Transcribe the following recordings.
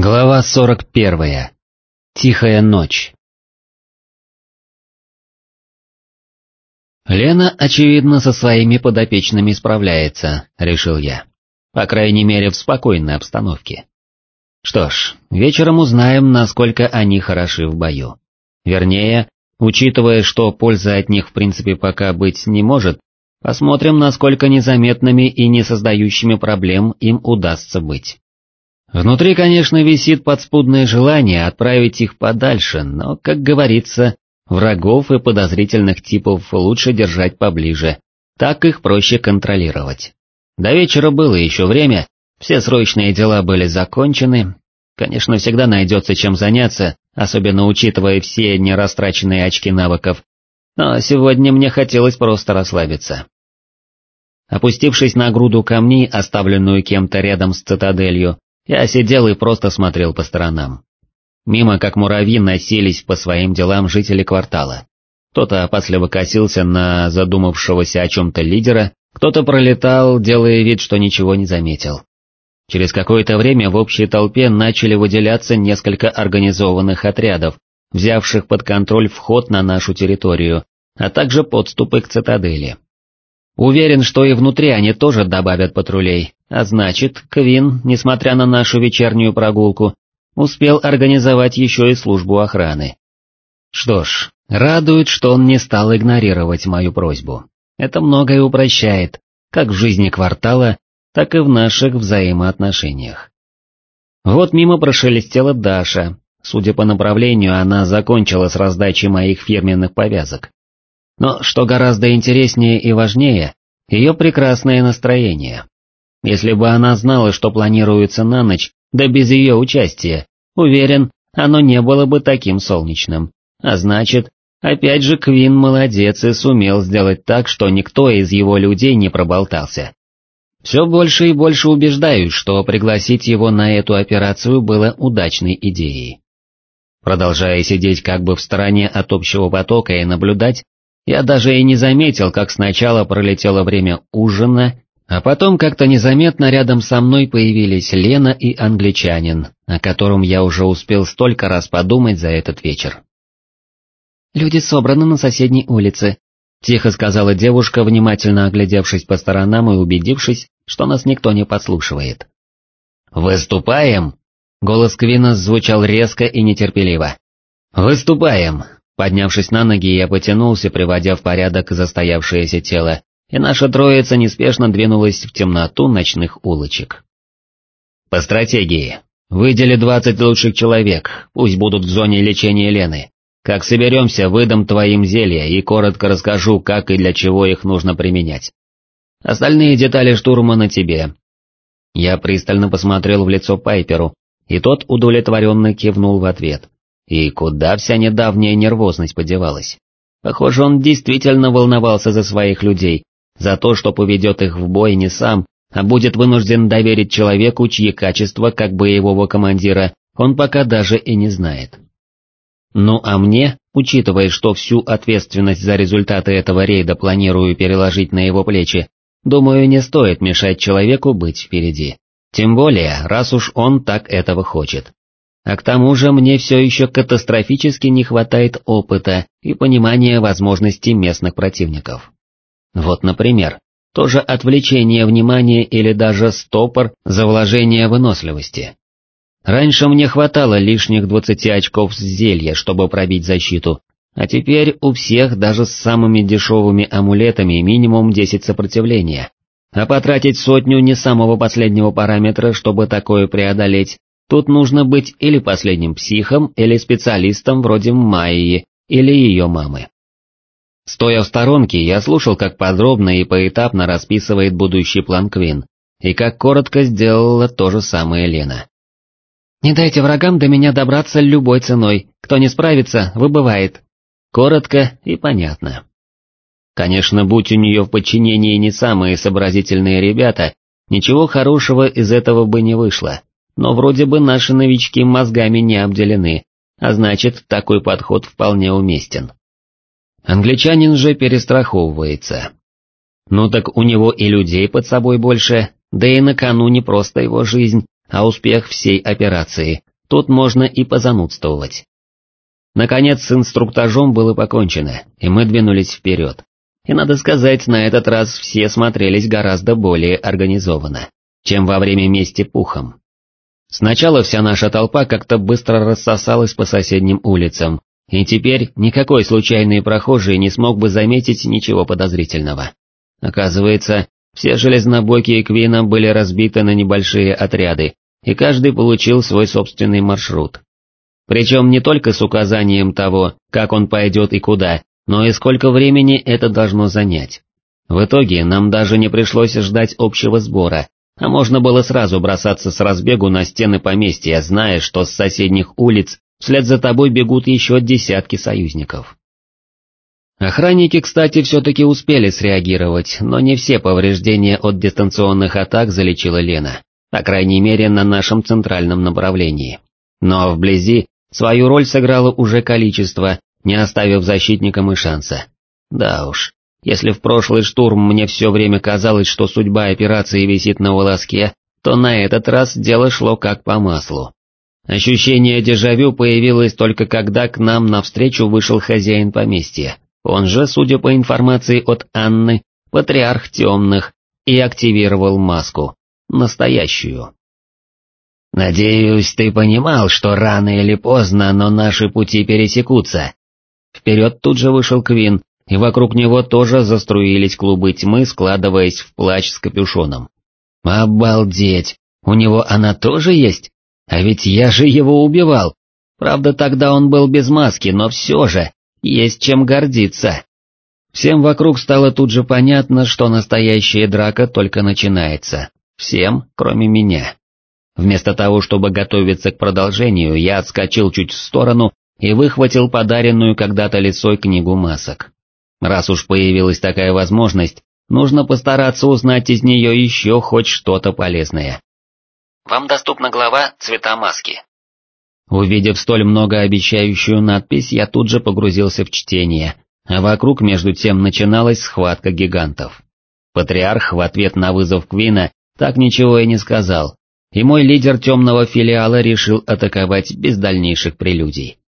Глава 41. Тихая ночь. Лена, очевидно, со своими подопечными справляется, решил я. По крайней мере, в спокойной обстановке. Что ж, вечером узнаем, насколько они хороши в бою. Вернее, учитывая, что пользы от них в принципе пока быть не может, посмотрим, насколько незаметными и не создающими проблем им удастся быть. Внутри, конечно, висит подспудное желание отправить их подальше, но, как говорится, врагов и подозрительных типов лучше держать поближе, так их проще контролировать. До вечера было еще время, все срочные дела были закончены, конечно, всегда найдется чем заняться, особенно учитывая все нерастраченные очки навыков, но сегодня мне хотелось просто расслабиться. Опустившись на груду камней, оставленную кем-то рядом с цитаделью, я сидел и просто смотрел по сторонам. Мимо, как муравьи, носились по своим делам жители квартала. Кто-то опасливо косился на задумавшегося о чем-то лидера, кто-то пролетал, делая вид, что ничего не заметил. Через какое-то время в общей толпе начали выделяться несколько организованных отрядов, взявших под контроль вход на нашу территорию, а также подступы к цитадели. Уверен, что и внутри они тоже добавят патрулей, а значит, Квин, несмотря на нашу вечернюю прогулку, успел организовать еще и службу охраны. Что ж, радует, что он не стал игнорировать мою просьбу. Это многое упрощает, как в жизни квартала, так и в наших взаимоотношениях. Вот мимо прошелестела Даша, судя по направлению, она закончила с раздачей моих фирменных повязок. Но что гораздо интереснее и важнее, ее прекрасное настроение. Если бы она знала, что планируется на ночь, да без ее участия, уверен, оно не было бы таким солнечным. А значит, опять же Квин молодец и сумел сделать так, что никто из его людей не проболтался. Все больше и больше убеждаюсь, что пригласить его на эту операцию было удачной идеей. Продолжая сидеть как бы в стороне от общего потока и наблюдать, я даже и не заметил, как сначала пролетело время ужина, а потом как-то незаметно рядом со мной появились Лена и англичанин, о котором я уже успел столько раз подумать за этот вечер. «Люди собраны на соседней улице», — тихо сказала девушка, внимательно оглядевшись по сторонам и убедившись, что нас никто не подслушивает. «Выступаем!» — голос Квина звучал резко и нетерпеливо. «Выступаем!» Поднявшись на ноги, я потянулся, приводя в порядок застоявшееся тело, и наша троица неспешно двинулась в темноту ночных улочек. По стратегии. Выдели двадцать лучших человек, пусть будут в зоне лечения Лены. Как соберемся, выдам твоим зелья и коротко расскажу, как и для чего их нужно применять. Остальные детали штурма на тебе. Я пристально посмотрел в лицо Пайперу, и тот удовлетворенно кивнул в ответ. И куда вся недавняя нервозность подевалась? Похоже, он действительно волновался за своих людей, за то, что поведет их в бой не сам, а будет вынужден доверить человеку, чьи качества, как боевого командира, он пока даже и не знает. Ну а мне, учитывая, что всю ответственность за результаты этого рейда планирую переложить на его плечи, думаю, не стоит мешать человеку быть впереди. Тем более, раз уж он так этого хочет. А к тому же мне все еще катастрофически не хватает опыта и понимания возможностей местных противников. Вот, например, тоже отвлечение внимания или даже стопор за вложение выносливости. Раньше мне хватало лишних 20 очков с зелья, чтобы пробить защиту, а теперь у всех даже с самыми дешевыми амулетами минимум 10 сопротивления. А потратить сотню не самого последнего параметра, чтобы такое преодолеть, Тут нужно быть или последним психом, или специалистом вроде Майи или ее мамы. Стоя в сторонке, я слушал, как подробно и поэтапно расписывает будущий план Квин, и как коротко сделала то же самое Лена. «Не дайте врагам до меня добраться любой ценой, кто не справится, выбывает». Коротко и понятно. Конечно, будь у нее в подчинении не самые сообразительные ребята, ничего хорошего из этого бы не вышло но вроде бы наши новички мозгами не обделены, а значит, такой подход вполне уместен. Англичанин же перестраховывается. Ну так у него и людей под собой больше, да и на кону не просто его жизнь, а успех всей операции, тут можно и позанудствовать. Наконец с инструктажом было покончено, и мы двинулись вперед. И надо сказать, на этот раз все смотрелись гораздо более организованно, чем во время мести пухом. Сначала вся наша толпа как-то быстро рассосалась по соседним улицам, и теперь никакой случайный прохожий не смог бы заметить ничего подозрительного. Оказывается, все железнобокие Квина были разбиты на небольшие отряды, и каждый получил свой собственный маршрут. Причем не только с указанием того, как он пойдет и куда, но и сколько времени это должно занять. В итоге нам даже не пришлось ждать общего сбора, а можно было сразу бросаться с разбегу на стены поместья, зная, что с соседних улиц вслед за тобой бегут еще десятки союзников. Охранники, кстати, все-таки успели среагировать, но не все повреждения от дистанционных атак залечила Лена, по крайней мере на нашем центральном направлении. Но вблизи свою роль сыграло уже количество, не оставив защитникам и шанса. Да уж, если в прошлый штурм мне все время казалось, что судьба операции висит на волоске, то на этот раз дело шло как по маслу. Ощущение дежавю появилось только когда к нам навстречу вышел хозяин поместья, он же, судя по информации от Анны, патриарх темных, и активировал маску, настоящую. «Надеюсь, ты понимал, что рано или поздно, но наши пути пересекутся». Вперед тут же вышел Квин, и вокруг него тоже заструились клубы тьмы, складываясь в плащ с капюшоном. «Обалдеть! У него она тоже есть? А ведь я же его убивал! Правда, тогда он был без маски, но все же, есть чем гордиться!» Всем вокруг стало тут же понятно, что настоящая драка только начинается. Всем, кроме меня. Вместо того, чтобы готовиться к продолжению, я отскочил чуть в сторону и выхватил подаренную когда-то лицой книгу масок. Раз уж появилась такая возможность, нужно постараться узнать из нее еще хоть что-то полезное. Вам доступна глава «Цвета маски». Увидев столь многообещающую надпись, я тут же погрузился в чтение, а вокруг между тем начиналась схватка гигантов. Патриарх в ответ на вызов Квина так ничего и не сказал, и мой лидер темного филиала решил атаковать без дальнейших прелюдий.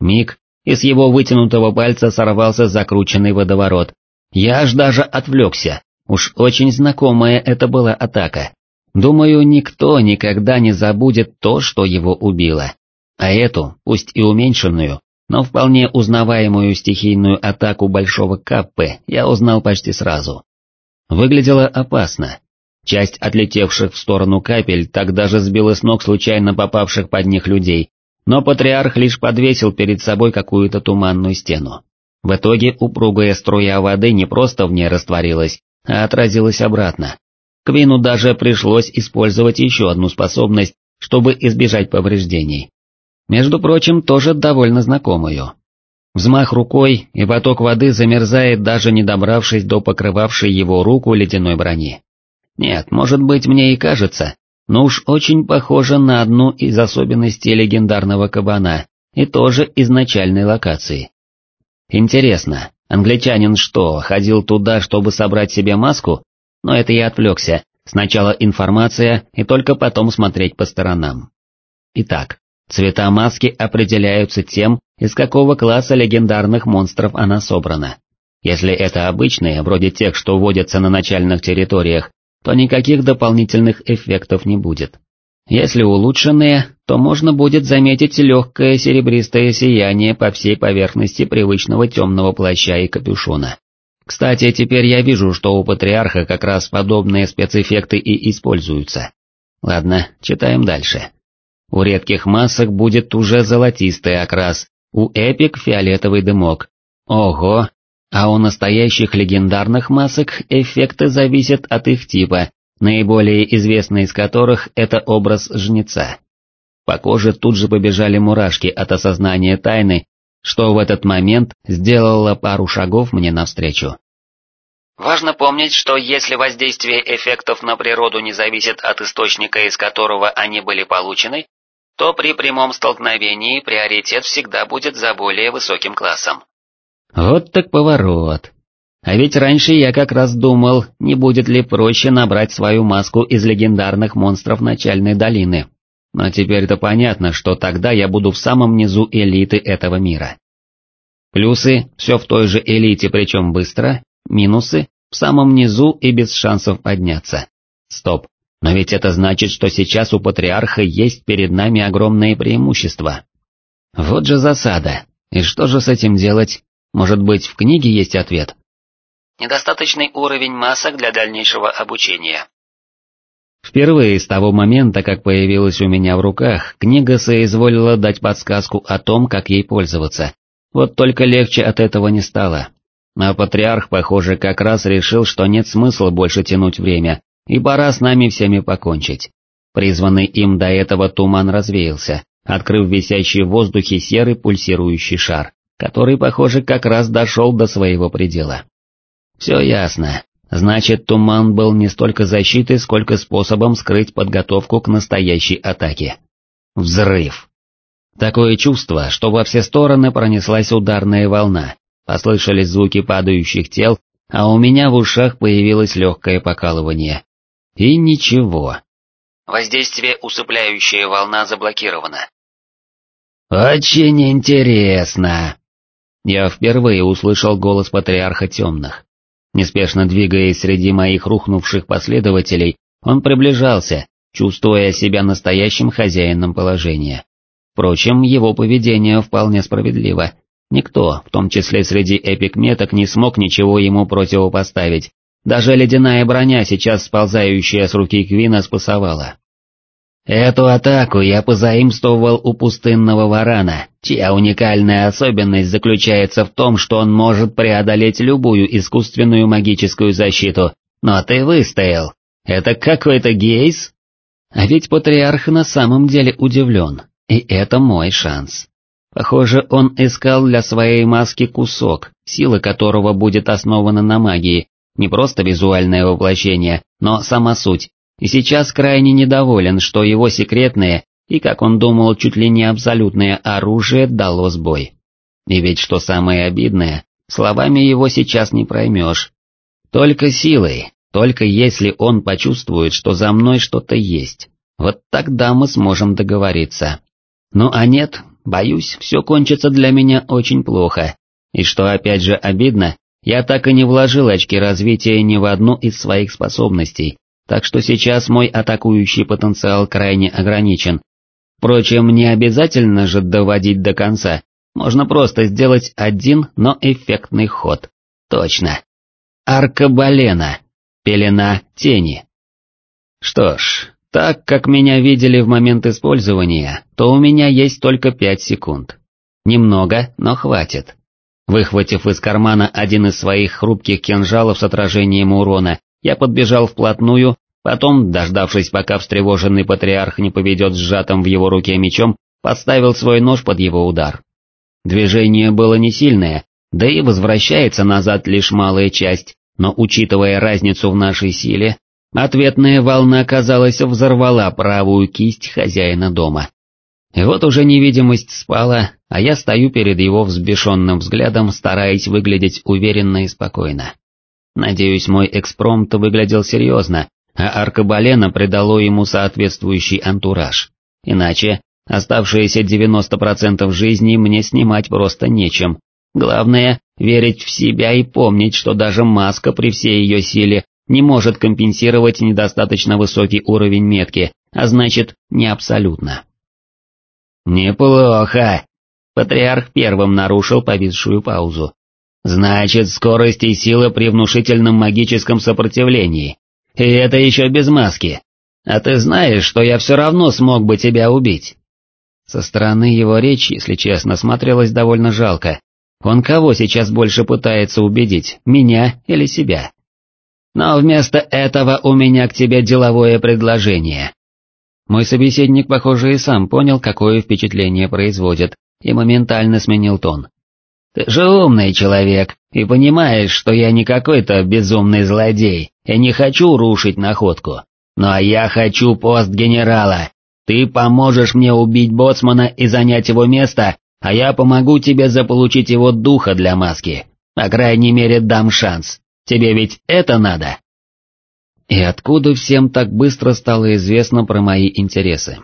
Миг, и с его вытянутого пальца сорвался закрученный водоворот. Я аж даже отвлекся, уж очень знакомая это была атака. Думаю, никто никогда не забудет то, что его убило. А эту, пусть и уменьшенную, но вполне узнаваемую стихийную атаку Большого Каппы я узнал почти сразу. Выглядело опасно. Часть отлетевших в сторону капель так даже сбила с ног случайно попавших под них людей, но патриарх лишь подвесил перед собой какую-то туманную стену. В итоге упругая струя воды не просто в ней растворилась, а отразилась обратно. Квину даже пришлось использовать еще одну способность, чтобы избежать повреждений. Между прочим, тоже довольно знакомую. Взмах рукой, и поток воды замерзает, даже не добравшись до покрывавшей его руку ледяной брони. Нет, может быть мне и кажется, но уж очень похоже на одну из особенностей легендарного кабана, и тоже изначальной локации. Интересно, англичанин что, ходил туда, чтобы собрать себе маску? Но это я отвлекся, сначала информация и только потом смотреть по сторонам. Итак, цвета маски определяются тем, из какого класса легендарных монстров она собрана. Если это обычные, вроде тех, что водятся на начальных территориях, то никаких дополнительных эффектов не будет. Если улучшенные, то можно будет заметить легкое серебристое сияние по всей поверхности привычного темного плаща и капюшона. Кстати, теперь я вижу, что у Патриарха как раз подобные спецэффекты и используются. Ладно, читаем дальше. У редких масок будет уже золотистый окрас, у эпик фиолетовый дымок. Ого, а у настоящих легендарных масок эффекты зависят от их типа, наиболее известный из которых это образ жнеца. По коже тут же побежали мурашки от осознания тайны, что в этот момент сделала пару шагов мне навстречу. Важно помнить, что если воздействие эффектов на природу не зависит от источника, из которого они были получены, то при прямом столкновении приоритет всегда будет за более высоким классом. Вот так поворот. А ведь раньше я как раз думал, не будет ли проще набрать свою маску из легендарных монстров начальной долины. но теперь-то понятно, что тогда я буду в самом низу элиты этого мира. Плюсы – все в той же элите, причем быстро, минусы – в самом низу и без шансов подняться. Стоп, но ведь это значит, что сейчас у патриарха есть перед нами огромные преимущества. Вот же засада, и что же с этим делать? Может быть, в книге есть ответ? Недостаточный уровень масок для дальнейшего обучения. Впервые с того момента, как появилась у меня в руках, книга соизволила дать подсказку о том, как ей пользоваться. Вот только легче от этого не стало. А патриарх, похоже, как раз решил, что нет смысла больше тянуть время, и пора с нами всеми покончить. Призванный им до этого туман развеялся, открыв висящий в воздухе серый пульсирующий шар, который, похоже, как раз дошел до своего предела. Все ясно. Значит, туман был не столько защитой, сколько способом скрыть подготовку к настоящей атаке. Взрыв. Такое чувство, что во все стороны пронеслась ударная волна, послышались звуки падающих тел, а у меня в ушах появилось легкое покалывание. И ничего. Воздействие усыпляющая волна заблокировано. «Очень интересно!» Я впервые услышал голос патриарха темных. Неспешно двигаясь среди моих рухнувших последователей, он приближался, чувствуя себя настоящим хозяином положения. Впрочем, его поведение вполне справедливо. Никто, в том числе среди эпикметок, не смог ничего ему противопоставить. Даже ледяная броня, сейчас сползающая с руки Квина, спасовала. Эту атаку я позаимствовал у пустынного варана, чья уникальная особенность заключается в том, что он может преодолеть любую искусственную магическую защиту, но ты выстоял. Это какой-то гейс? А ведь патриарх на самом деле удивлен, и это мой шанс. Похоже, он искал для своей маски кусок, сила которого будет основана на магии, не просто визуальное воплощение, но сама суть, и сейчас крайне недоволен, что его секретное и, как он думал, чуть ли не абсолютное оружие дало сбой. И ведь что самое обидное, словами его сейчас не проймешь. Только силой, только если он почувствует, что за мной что-то есть, вот тогда мы сможем договориться. Ну а нет, боюсь, все кончится для меня очень плохо. И что опять же обидно, я так и не вложил очки развития ни в одну из своих способностей, так что сейчас мой атакующий потенциал крайне ограничен. Впрочем, не обязательно же доводить до конца, можно просто сделать один, но эффектный ход. Точно. Аркабалена. Пелена тени. Что ж, так как меня видели в момент использования, то у меня есть только пять секунд. Немного, но хватит. Выхватив из кармана один из своих хрупких кинжалов с отражением урона, я подбежал вплотную, потом, дождавшись, пока встревоженный патриарх не поведет сжатым в его руке мечом, подставил свой нож под его удар. Движение было не сильное, да и возвращается назад лишь малая часть, но учитывая разницу в нашей силе, ответная волна, казалось, взорвала правую кисть хозяина дома. И вот уже невидимость спала, а я стою перед его взбешенным взглядом, стараясь выглядеть уверенно и спокойно. Надеюсь, мой экспромт выглядел серьезно, а аркабалена придало ему соответствующий антураж. Иначе, оставшиеся 90% жизни мне снимать просто нечем. Главное, верить в себя и помнить, что даже маска при всей ее силе не может компенсировать недостаточно высокий уровень метки, а значит, не абсолютно. «Неплохо!» Патриарх первым нарушил повисшую паузу. «Значит, скорость и сила при внушительном магическом сопротивлении. И это еще без маски. А ты знаешь, что я все равно смог бы тебя убить?» Со стороны его речи, если честно, смотрелось довольно жалко. Он кого сейчас больше пытается убедить, меня или себя? Но вместо этого у меня к тебе деловое предложение. Мой собеседник, похоже, и сам понял, какое впечатление производит, и моментально сменил тон. «Ты же умный человек, и понимаешь, что я не какой-то безумный злодей, и не хочу рушить находку. Но я хочу пост генерала. Ты поможешь мне убить боцмана и занять его место, а я помогу тебе заполучить его духа для маски. По крайней мере, дам шанс. Тебе ведь это надо?» И откуда всем так быстро стало известно про мои интересы?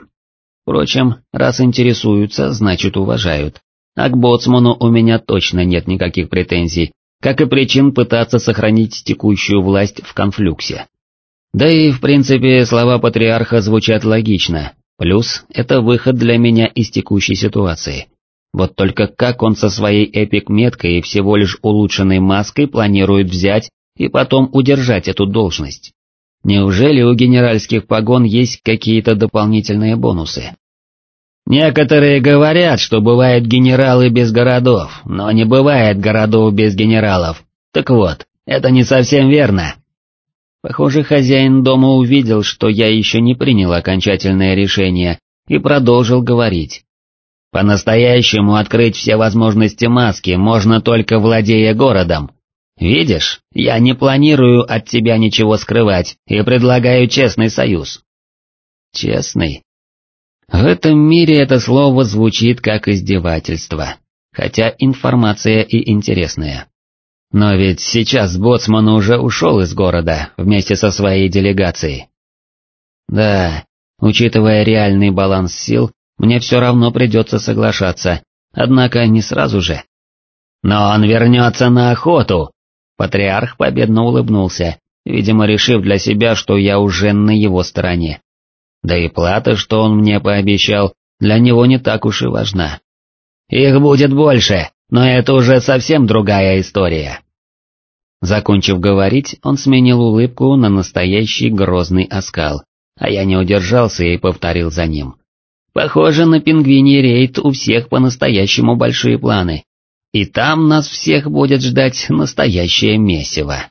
Впрочем, раз интересуются, значит уважают. А к боцману у меня точно нет никаких претензий, как и причин пытаться сохранить текущую власть в конфлюксе. Да и, в принципе, слова патриарха звучат логично, плюс это выход для меня из текущей ситуации. Вот только как он со своей эпик-меткой и всего лишь улучшенной маской планирует взять и потом удержать эту должность? Неужели у генеральских погон есть какие-то дополнительные бонусы? Некоторые говорят, что бывают генералы без городов, но не бывает городов без генералов. Так вот, это не совсем верно. Похоже, хозяин дома увидел, что я еще не принял окончательное решение, и продолжил говорить. По-настоящему открыть все возможности маски можно только владея городом. Видишь, я не планирую от тебя ничего скрывать и предлагаю честный союз. Честный? В этом мире это слово звучит как издевательство, хотя информация и интересная. Но ведь сейчас Боцман уже ушел из города вместе со своей делегацией. Да, учитывая реальный баланс сил, мне все равно придется соглашаться, однако не сразу же. Но он вернется на охоту, Патриарх победно улыбнулся, видимо решив для себя, что я уже на его стороне. Да и плата, что он мне пообещал, для него не так уж и важна. Их будет больше, но это уже совсем другая история. Закончив говорить, он сменил улыбку на настоящий грозный оскал, а я не удержался и повторил за ним. Похоже, на пингвиний рейд у всех по-настоящему большие планы, и там нас всех будет ждать настоящее месиво.